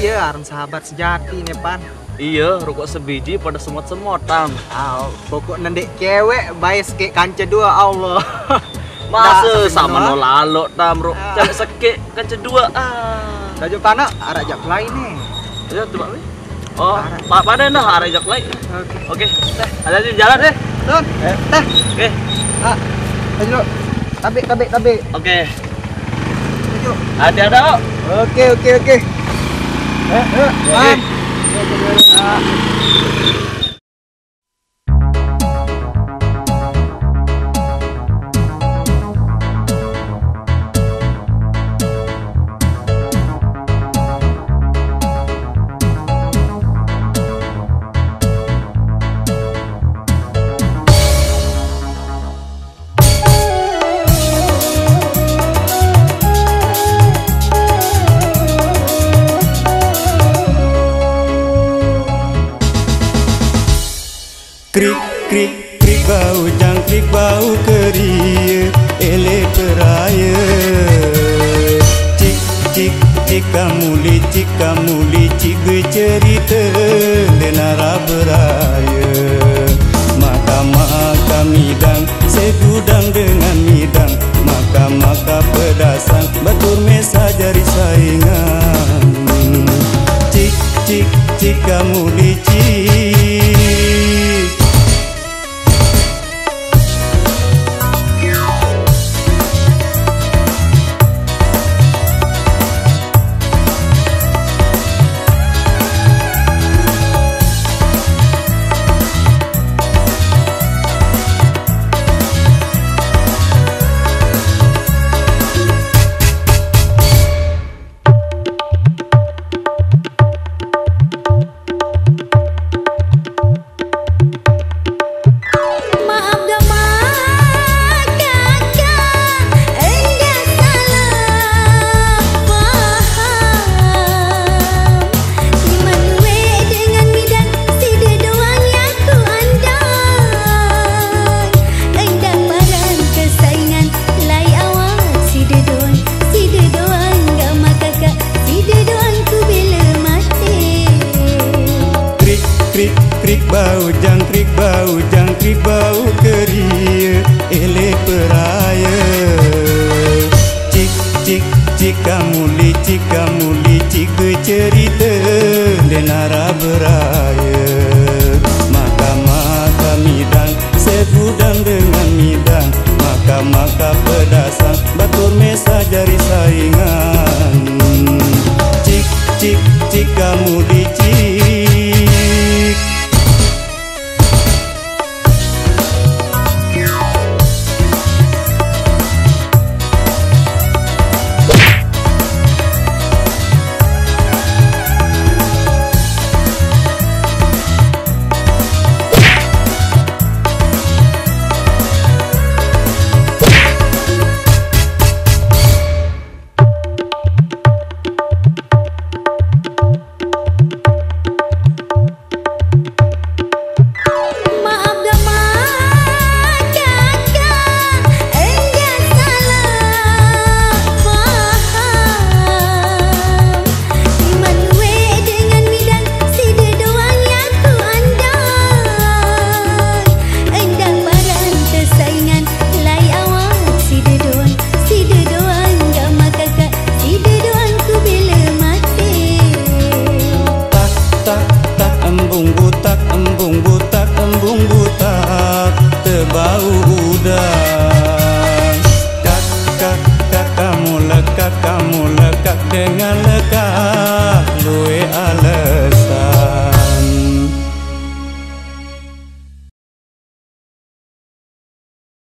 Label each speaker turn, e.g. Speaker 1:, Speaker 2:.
Speaker 1: bareng sahabat sejati nih pan.
Speaker 2: Iya, rokok sebiji pada semut-semut tam.
Speaker 1: Aw, pokok nendek cewek baik sekek kanca dua Allah.
Speaker 2: Masa sama no lalo tam rok.
Speaker 1: Ah.
Speaker 2: Cewek sekek kan cedua. Ah.
Speaker 1: Jauh kana arah jak lain nih.
Speaker 2: Ya coba weh. Oh. Pak pada dah arah jak lain.
Speaker 1: Oke.
Speaker 2: Oke, teh. Ada di jalan deh.
Speaker 1: Tun,
Speaker 2: Eh.
Speaker 1: teh.
Speaker 2: Oke.
Speaker 1: Ah, ayo. Tabik, tabik, tabik.
Speaker 2: Oke.
Speaker 1: Ayo.
Speaker 2: Hati-hati, oh.
Speaker 1: Oke, oke, oke. Eh, eh,
Speaker 3: Krik krik krik bau jangkrik bau keria ele peraya Cik cik cik kamu licik kamu licik bercerita lenara beraya Maka maka midang segudang dengan midang. Maka maka pedasan batur mesa jari saingan. Cik cik cik kamu licik Krik krik krik bau jangkrik bau jangkrik bau keria